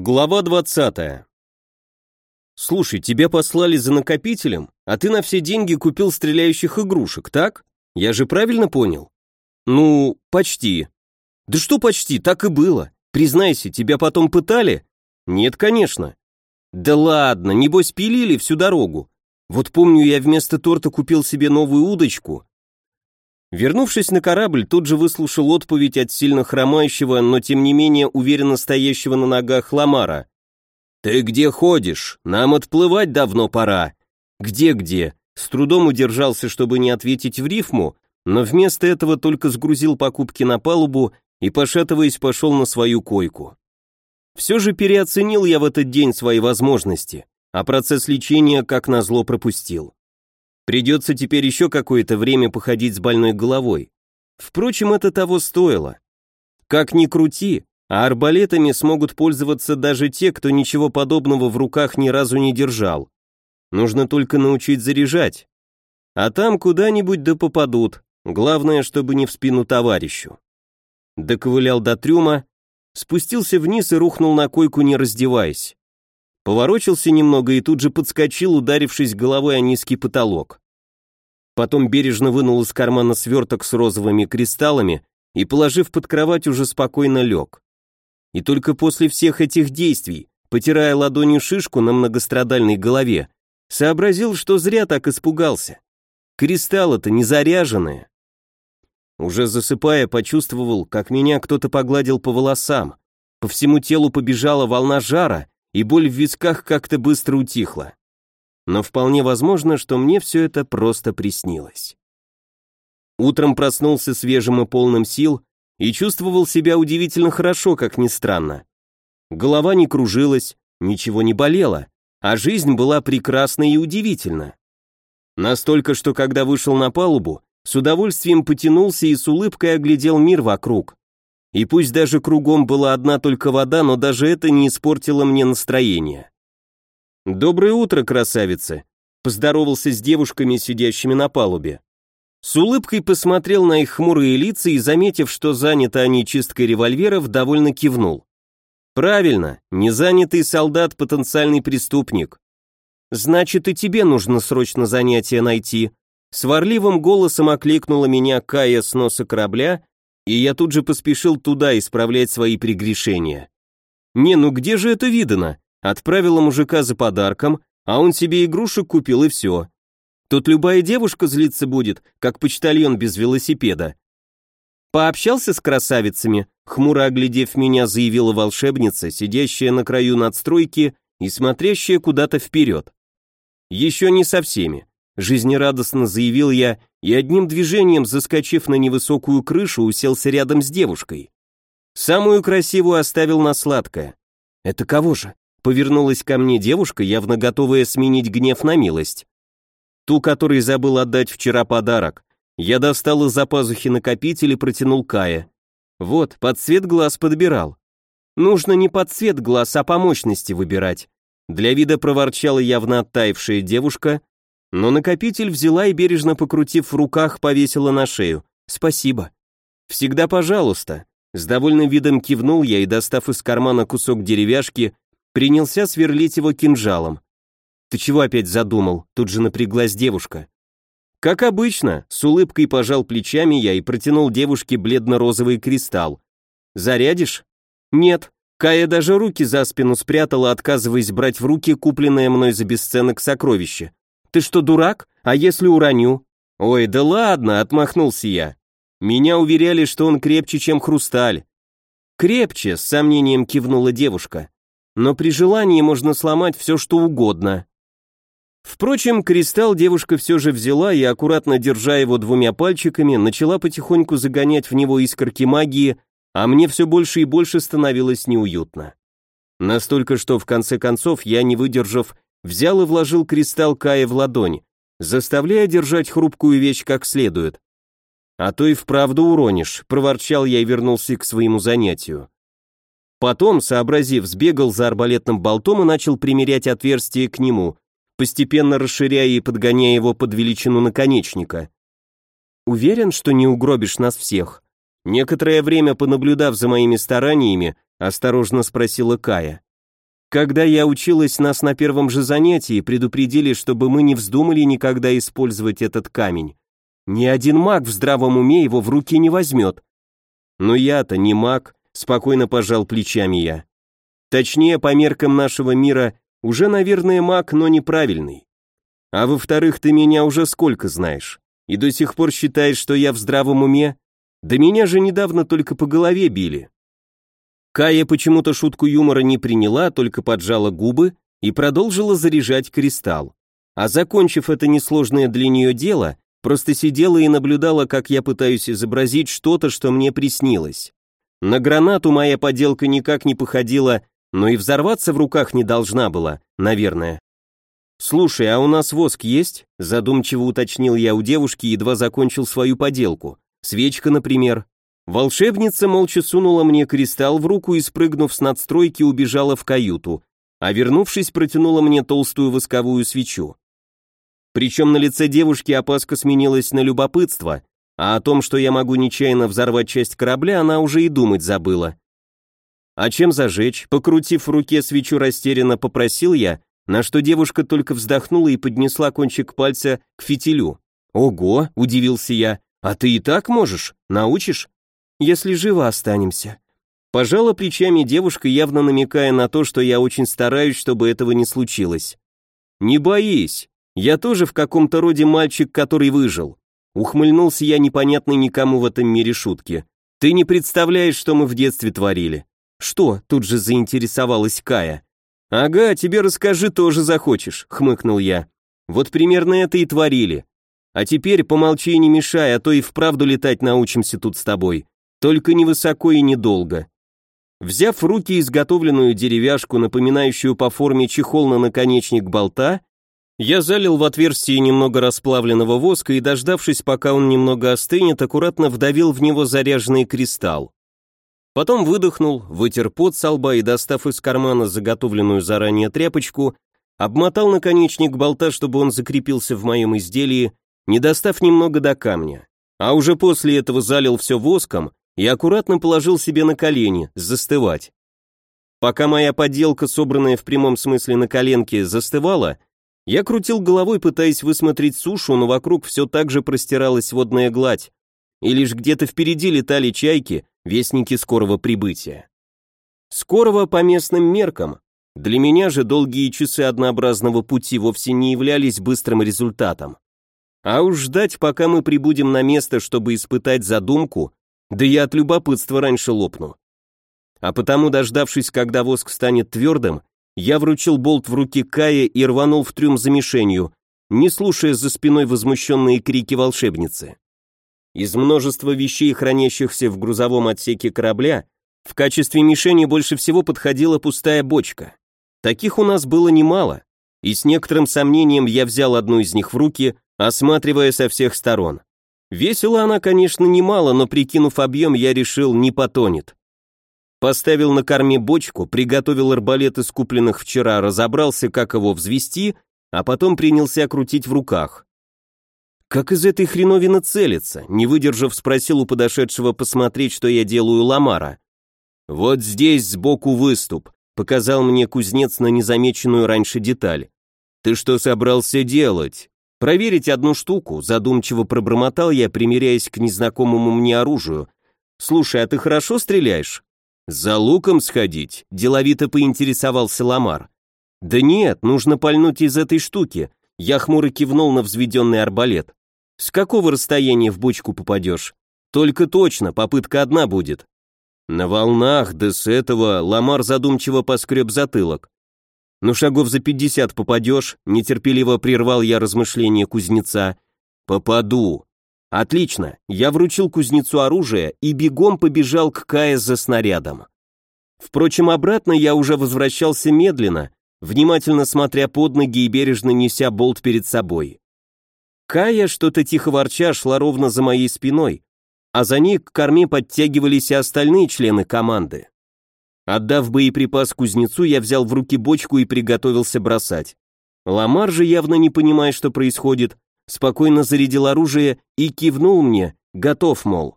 Глава 20. Слушай, тебя послали за накопителем, а ты на все деньги купил стреляющих игрушек, так? Я же правильно понял? Ну, почти. Да что почти, так и было. Признайся, тебя потом пытали? Нет, конечно. Да ладно, небось пилили всю дорогу. Вот помню, я вместо торта купил себе новую удочку, Вернувшись на корабль, тут же выслушал отповедь от сильно хромающего, но тем не менее уверенно стоящего на ногах Ламара. «Ты где ходишь? Нам отплывать давно пора». «Где-где?» С трудом удержался, чтобы не ответить в рифму, но вместо этого только сгрузил покупки на палубу и, пошатываясь, пошел на свою койку. Все же переоценил я в этот день свои возможности, а процесс лечения, как назло, пропустил. Придется теперь еще какое-то время походить с больной головой. Впрочем, это того стоило. Как ни крути, а арбалетами смогут пользоваться даже те, кто ничего подобного в руках ни разу не держал. Нужно только научить заряжать. А там куда-нибудь да попадут, главное, чтобы не в спину товарищу. Доковылял до трюма, спустился вниз и рухнул на койку, не раздеваясь. Поворочился немного и тут же подскочил, ударившись головой о низкий потолок. Потом бережно вынул из кармана сверток с розовыми кристаллами и, положив под кровать, уже спокойно лег. И только после всех этих действий, потирая ладонью шишку на многострадальной голове, сообразил, что зря так испугался. Кристаллы-то не заряженные. Уже засыпая, почувствовал, как меня кто-то погладил по волосам. По всему телу побежала волна жара, и боль в висках как-то быстро утихла. Но вполне возможно, что мне все это просто приснилось. Утром проснулся свежим и полным сил и чувствовал себя удивительно хорошо, как ни странно. Голова не кружилась, ничего не болело, а жизнь была прекрасна и удивительна. Настолько, что когда вышел на палубу, с удовольствием потянулся и с улыбкой оглядел мир вокруг. И пусть даже кругом была одна только вода, но даже это не испортило мне настроение. «Доброе утро, красавица!» Поздоровался с девушками, сидящими на палубе. С улыбкой посмотрел на их хмурые лица и, заметив, что заняты они чисткой револьверов, довольно кивнул. «Правильно, незанятый солдат – потенциальный преступник. Значит, и тебе нужно срочно занятие найти». Сварливым голосом окликнула меня Кая с носа корабля и я тут же поспешил туда исправлять свои прегрешения. Не, ну где же это видано? Отправила мужика за подарком, а он себе игрушек купил и все. Тут любая девушка злиться будет, как почтальон без велосипеда. Пообщался с красавицами, хмуро оглядев меня, заявила волшебница, сидящая на краю надстройки и смотрящая куда-то вперед. Еще не со всеми. Жизнерадостно заявил я и одним движением, заскочив на невысокую крышу, уселся рядом с девушкой. Самую красивую оставил на сладкое. «Это кого же?» Повернулась ко мне девушка, явно готовая сменить гнев на милость. Ту, которой забыл отдать вчера подарок. Я достал из-за пазухи накопитель и протянул Кая. Вот, под цвет глаз подбирал. Нужно не под цвет глаз, а по мощности выбирать. Для вида проворчала явно оттаившая девушка, но накопитель взяла и бережно покрутив в руках, повесила на шею. «Спасибо». «Всегда пожалуйста». С довольным видом кивнул я и, достав из кармана кусок деревяшки, принялся сверлить его кинжалом. «Ты чего опять задумал?» Тут же напряглась девушка. Как обычно, с улыбкой пожал плечами я и протянул девушке бледно-розовый кристалл. «Зарядишь?» «Нет». Кая даже руки за спину спрятала, отказываясь брать в руки купленное мной за бесценок сокровище. Ты что, дурак? А если уроню? Ой, да ладно, отмахнулся я. Меня уверяли, что он крепче, чем хрусталь. Крепче, с сомнением кивнула девушка. Но при желании можно сломать все, что угодно. Впрочем, кристалл девушка все же взяла и, аккуратно держа его двумя пальчиками, начала потихоньку загонять в него искорки магии, а мне все больше и больше становилось неуютно. Настолько, что в конце концов я, не выдержав, взял и вложил кристалл Кая в ладонь, заставляя держать хрупкую вещь как следует. «А то и вправду уронишь», — проворчал я и вернулся к своему занятию. Потом, сообразив, сбегал за арбалетным болтом и начал примерять отверстие к нему, постепенно расширяя и подгоняя его под величину наконечника. «Уверен, что не угробишь нас всех?» Некоторое время понаблюдав за моими стараниями, осторожно спросила Кая. Когда я училась, нас на первом же занятии предупредили, чтобы мы не вздумали никогда использовать этот камень. Ни один маг в здравом уме его в руки не возьмет. Но я-то не маг, спокойно пожал плечами я. Точнее, по меркам нашего мира, уже, наверное, маг, но неправильный. А во-вторых, ты меня уже сколько знаешь? И до сих пор считаешь, что я в здравом уме? Да меня же недавно только по голове били. Кая почему-то шутку юмора не приняла, только поджала губы и продолжила заряжать кристалл. А закончив это несложное для нее дело, просто сидела и наблюдала, как я пытаюсь изобразить что-то, что мне приснилось. На гранату моя поделка никак не походила, но и взорваться в руках не должна была, наверное. «Слушай, а у нас воск есть?» – задумчиво уточнил я у девушки, едва закончил свою поделку. «Свечка, например». Волшебница молча сунула мне кристалл в руку и, спрыгнув с надстройки, убежала в каюту, а вернувшись, протянула мне толстую восковую свечу. Причем на лице девушки опаска сменилась на любопытство, а о том, что я могу нечаянно взорвать часть корабля, она уже и думать забыла. А чем зажечь? Покрутив в руке свечу растерянно, попросил я, на что девушка только вздохнула и поднесла кончик пальца к фитилю. «Ого!» – удивился я. «А ты и так можешь? Научишь?» Если живо останемся». Пожала плечами девушка, явно намекая на то, что я очень стараюсь, чтобы этого не случилось. «Не боись, я тоже в каком-то роде мальчик, который выжил». Ухмыльнулся я непонятной никому в этом мире шутки. «Ты не представляешь, что мы в детстве творили». «Что?» — тут же заинтересовалась Кая. «Ага, тебе расскажи, тоже захочешь», — хмыкнул я. «Вот примерно это и творили. А теперь помолчи и не мешай, а то и вправду летать научимся тут с тобой. Только невысоко и недолго. Взяв в руки изготовленную деревяшку, напоминающую по форме чехол на наконечник болта, я залил в отверстие немного расплавленного воска и, дождавшись, пока он немного остынет, аккуратно вдавил в него заряженный кристалл. Потом выдохнул, вытер пот со лба и, достав из кармана заготовленную заранее тряпочку, обмотал наконечник болта, чтобы он закрепился в моем изделии, не достав немного до камня. А уже после этого залил все воском и аккуратно положил себе на колени, застывать. Пока моя подделка, собранная в прямом смысле на коленке, застывала, я крутил головой, пытаясь высмотреть сушу, но вокруг все так же простиралась водная гладь, и лишь где-то впереди летали чайки, вестники скорого прибытия. Скорого по местным меркам. Для меня же долгие часы однообразного пути вовсе не являлись быстрым результатом. А уж ждать, пока мы прибудем на место, чтобы испытать задумку, да я от любопытства раньше лопну. А потому, дождавшись, когда воск станет твердым, я вручил болт в руки Кая и рванул в трюм за мишенью, не слушая за спиной возмущенные крики волшебницы. Из множества вещей, хранящихся в грузовом отсеке корабля, в качестве мишени больше всего подходила пустая бочка. Таких у нас было немало, и с некоторым сомнением я взял одну из них в руки, осматривая со всех сторон. Весила она, конечно, немало, но прикинув объем, я решил, не потонет. Поставил на корме бочку, приготовил арбалет из купленных вчера, разобрался, как его взвести, а потом принялся крутить в руках. «Как из этой хреновины целиться?» Не выдержав, спросил у подошедшего посмотреть, что я делаю Ламара. «Вот здесь сбоку выступ», — показал мне кузнец на незамеченную раньше деталь. «Ты что собрался делать?» Проверить одну штуку, задумчиво пробормотал я, примеряясь к незнакомому мне оружию. Слушай, а ты хорошо стреляешь? За луком сходить? Деловито поинтересовался Ламар. Да нет, нужно пальнуть из этой штуки. Я хмуро кивнул на взведенный арбалет. С какого расстояния в бочку попадешь? Только точно, попытка одна будет. На волнах, да с этого, Ламар задумчиво поскреб затылок. «Ну, шагов за пятьдесят попадешь», — нетерпеливо прервал я размышления кузнеца. «Попаду». «Отлично». Я вручил кузнецу оружие и бегом побежал к Кае за снарядом. Впрочем, обратно я уже возвращался медленно, внимательно смотря под ноги и бережно неся болт перед собой. Кая, что-то тихо ворча, шла ровно за моей спиной, а за ней к корме подтягивались и остальные члены команды. Отдав боеприпас кузнецу, я взял в руки бочку и приготовился бросать. Ламар же, явно не понимая, что происходит, спокойно зарядил оружие и кивнул мне, готов, мол.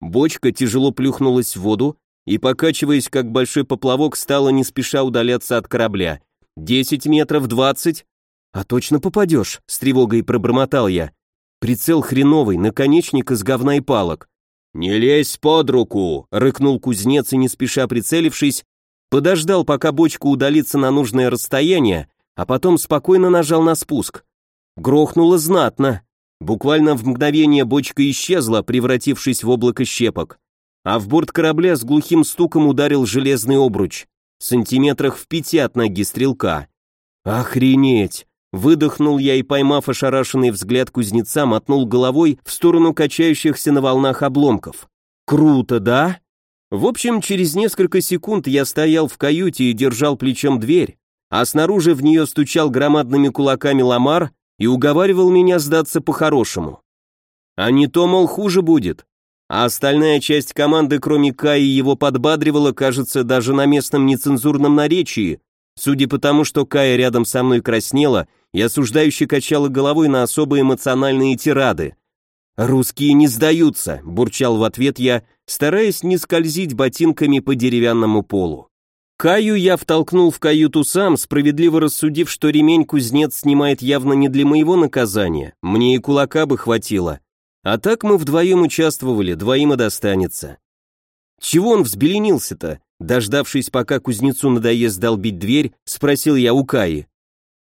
Бочка тяжело плюхнулась в воду, и, покачиваясь как большой поплавок, стала не спеша удаляться от корабля. «Десять метров, двадцать?» «А точно попадешь?» — с тревогой пробормотал я. «Прицел хреновый, наконечник из говна и палок». «Не лезь под руку!» — рыкнул кузнец и, не спеша прицелившись, подождал, пока бочка удалится на нужное расстояние, а потом спокойно нажал на спуск. Грохнуло знатно. Буквально в мгновение бочка исчезла, превратившись в облако щепок. А в борт корабля с глухим стуком ударил железный обруч, сантиметрах в пяти от ноги стрелка. «Охренеть!» Выдохнул я и, поймав ошарашенный взгляд кузнеца, мотнул головой в сторону качающихся на волнах обломков. «Круто, да?» В общем, через несколько секунд я стоял в каюте и держал плечом дверь, а снаружи в нее стучал громадными кулаками Ламар и уговаривал меня сдаться по-хорошему. А не то, мол, хуже будет. А остальная часть команды, кроме Каи, его подбадривала, кажется, даже на местном нецензурном наречии, судя по тому, что Кая рядом со мной краснела и осуждающе качала головой на особо эмоциональные тирады. «Русские не сдаются», — бурчал в ответ я, стараясь не скользить ботинками по деревянному полу. Каю я втолкнул в каюту сам, справедливо рассудив, что ремень кузнец снимает явно не для моего наказания, мне и кулака бы хватило. А так мы вдвоем участвовали, двоим и достанется. Чего он взбеленился-то? Дождавшись, пока кузнецу надоест долбить дверь, спросил я у Каи.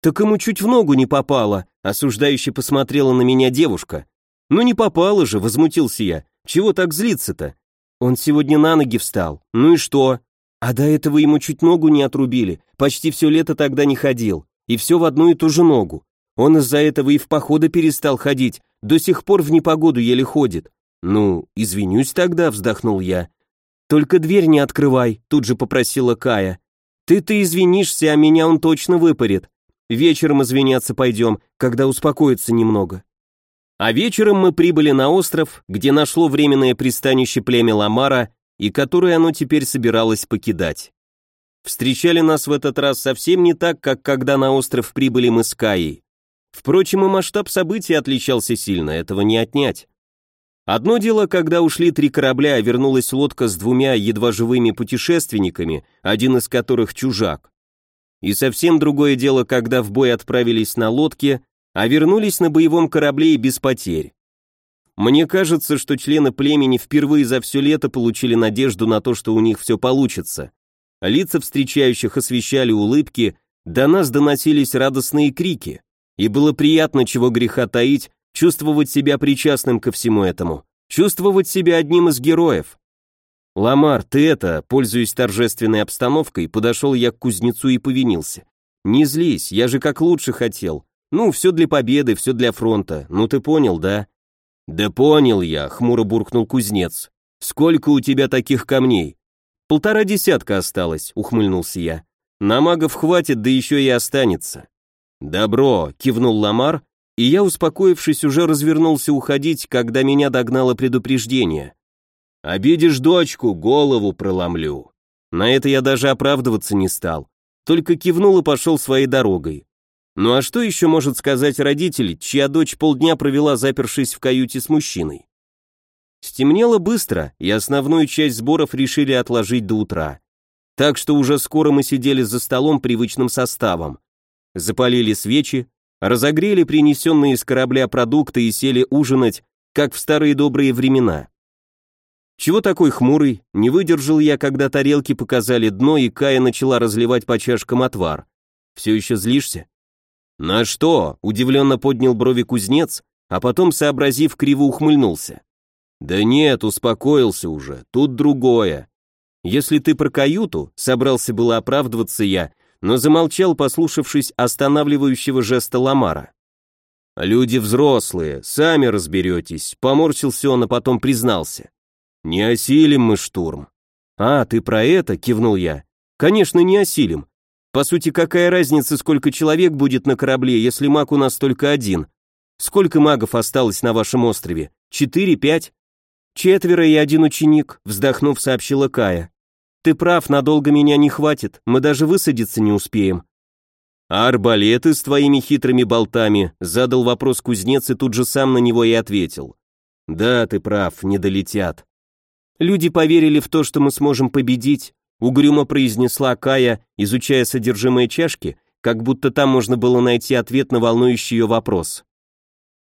Так ему чуть в ногу не попало, осуждающе посмотрела на меня девушка. Ну не попало же, возмутился я. Чего так злиться-то? Он сегодня на ноги встал. Ну и что? А до этого ему чуть ногу не отрубили, почти все лето тогда не ходил, и все в одну и ту же ногу. Он из-за этого и в походы перестал ходить, до сих пор в непогоду еле ходит. Ну, извинюсь тогда, вздохнул я. Только дверь не открывай, тут же попросила Кая. Ты-то извинишься, а меня он точно выпарит. Вечером извиняться пойдем, когда успокоится немного. А вечером мы прибыли на остров, где нашло временное пристанище племя Ламара и который оно теперь собиралось покидать. Встречали нас в этот раз совсем не так, как когда на остров прибыли мы с Каей. Впрочем, и масштаб событий отличался сильно, этого не отнять. Одно дело, когда ушли три корабля, а вернулась лодка с двумя едва живыми путешественниками, один из которых чужак. И совсем другое дело, когда в бой отправились на лодке, а вернулись на боевом корабле и без потерь. Мне кажется, что члены племени впервые за все лето получили надежду на то, что у них все получится. Лица встречающих освещали улыбки, до нас доносились радостные крики. И было приятно, чего греха таить, чувствовать себя причастным ко всему этому, чувствовать себя одним из героев. «Ламар, ты это...» Пользуясь торжественной обстановкой, подошел я к кузнецу и повинился. «Не злись, я же как лучше хотел. Ну, все для победы, все для фронта. Ну ты понял, да?» «Да понял я», — хмуро буркнул кузнец. «Сколько у тебя таких камней?» «Полтора десятка осталось», — ухмыльнулся я. «На магов хватит, да еще и останется». «Добро», — кивнул Ламар, и я, успокоившись, уже развернулся уходить, когда меня догнало предупреждение. «Обидишь дочку, голову проломлю». На это я даже оправдываться не стал, только кивнул и пошел своей дорогой. Ну а что еще может сказать родитель, чья дочь полдня провела запершись в каюте с мужчиной? Стемнело быстро, и основную часть сборов решили отложить до утра. Так что уже скоро мы сидели за столом привычным составом. Запалили свечи, разогрели принесенные из корабля продукты и сели ужинать, как в старые добрые времена. Чего такой хмурый? Не выдержал я, когда тарелки показали дно, и Кая начала разливать по чашкам отвар. Все еще злишься? «На что?» – удивленно поднял брови кузнец, а потом, сообразив, криво ухмыльнулся. «Да нет, успокоился уже, тут другое. Если ты про каюту, собрался было оправдываться я, но замолчал, послушавшись останавливающего жеста Ламара. «Люди взрослые, сами разберетесь», — поморщился он, а потом признался. «Не осилим мы штурм». «А, ты про это?» — кивнул я. «Конечно, не осилим. По сути, какая разница, сколько человек будет на корабле, если маг у нас только один? Сколько магов осталось на вашем острове? Четыре, пять? Четверо и один ученик, вздохнув, сообщила Кая. Ты прав, надолго меня не хватит, мы даже высадиться не успеем. А арбалеты с твоими хитрыми болтами? Задал вопрос кузнец и тут же сам на него и ответил. Да, ты прав, не долетят. Люди поверили в то, что мы сможем победить, угрюмо произнесла Кая, изучая содержимое чашки, как будто там можно было найти ответ на волнующий ее вопрос.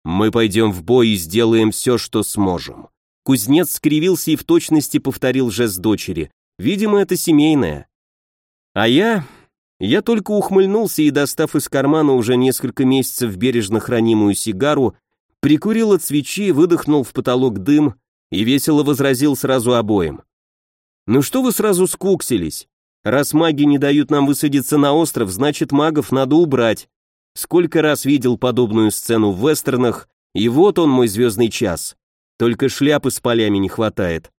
Мы пойдем в бой и сделаем все, что сможем. Кузнец скривился и в точности повторил жест дочери. Видимо, это семейное. А я... Я только ухмыльнулся и, достав из кармана уже несколько месяцев бережно хранимую сигару, прикурил от свечи, выдохнул в потолок дым и весело возразил сразу обоим. «Ну что вы сразу скуксились? Раз маги не дают нам высадиться на остров, значит магов надо убрать. Сколько раз видел подобную сцену в вестернах, и вот он мой звездный час. Только шляпы с полями не хватает.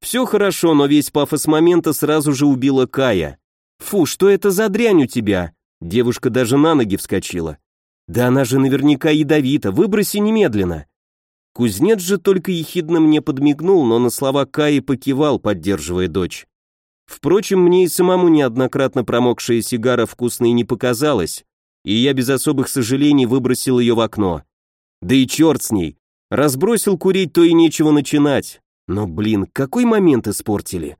Все хорошо, но весь пафос момента сразу же убила Кая. Фу, что это за дрянь у тебя? Девушка даже на ноги вскочила. Да она же наверняка ядовита, выброси немедленно. Кузнец же только ехидно мне подмигнул, но на слова Каи покивал, поддерживая дочь. Впрочем, мне и самому неоднократно промокшая сигара вкусной не показалась, и я без особых сожалений выбросил ее в окно. Да и черт с ней. Разбросил курить, то и нечего начинать. Но, блин, какой момент испортили?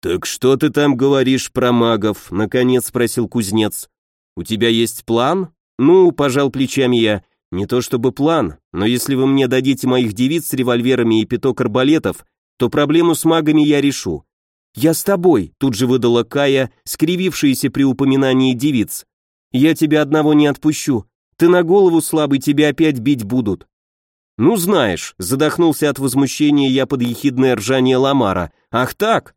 «Так что ты там говоришь про магов?» — наконец спросил кузнец. «У тебя есть план?» «Ну», — пожал плечами я, — «не то чтобы план, но если вы мне дадите моих девиц с револьверами и пяток арбалетов, то проблему с магами я решу». «Я с тобой», — тут же выдала Кая, скривившаяся при упоминании девиц. Я тебя одного не отпущу. Ты на голову слабый, тебя опять бить будут. Ну знаешь, задохнулся от возмущения я под ехидное ржание Ламара. Ах так?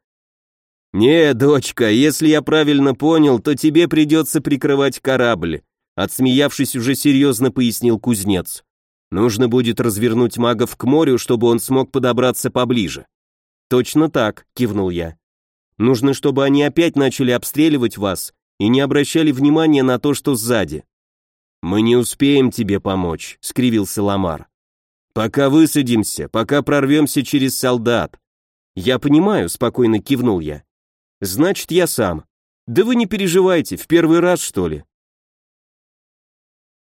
Не, дочка, если я правильно понял, то тебе придется прикрывать корабль. Отсмеявшись, уже серьезно пояснил кузнец. Нужно будет развернуть магов к морю, чтобы он смог подобраться поближе. Точно так, кивнул я. Нужно, чтобы они опять начали обстреливать вас, и не обращали внимания на то, что сзади. «Мы не успеем тебе помочь», — скривился Ламар. «Пока высадимся, пока прорвемся через солдат». «Я понимаю», — спокойно кивнул я. «Значит, я сам. Да вы не переживайте, в первый раз, что ли?»